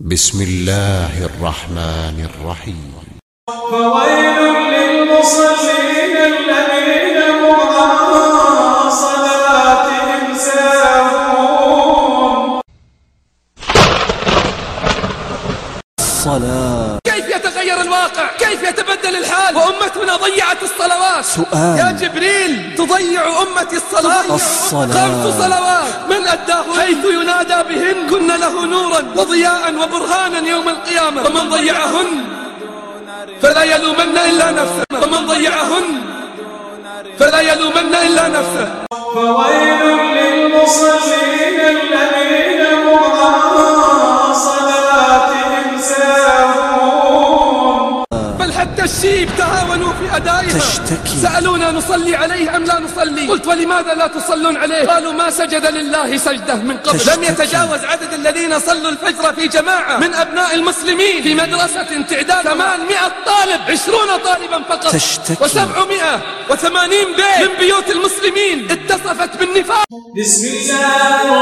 بسم الله الرحمن الرحيم. فويل للمصلين الذين هم عن صلاتهم ساهون الصلاة. كيف يتغير الواقع؟ كيف يتبدل الحال؟ وأمتنا ضيعت الصلوات. سؤال. يا جبريل تضيع أمتي الصلاة الصلاة. خمس صلوات. من أداه حيث ينادى بهن؟ كن له نورا وضياء وبرهانا يوم القيامة. ومن ضيعهن؟ فلا يلومن إلا نفسه. ومن ضيعهن؟ فلا يلومن إلا نفسه. فويل الشيب تهاونوا في أدائها. تشتكي. سألونا نصلي عليه أم لا نصلي؟ قلت ولماذا لا تصلون عليه؟ قالوا ما سجد لله سجدة من قبل. تشتكي. لم يتجاوز عدد الذين صلوا الفجر في جماعة. من أبناء المسلمين. في مدرسة تعداد 800 طالب. 20 طالبا فقط. تشتكي. و780 بيت. من بيوت المسلمين. اتصفت بالنفاق. بسم الله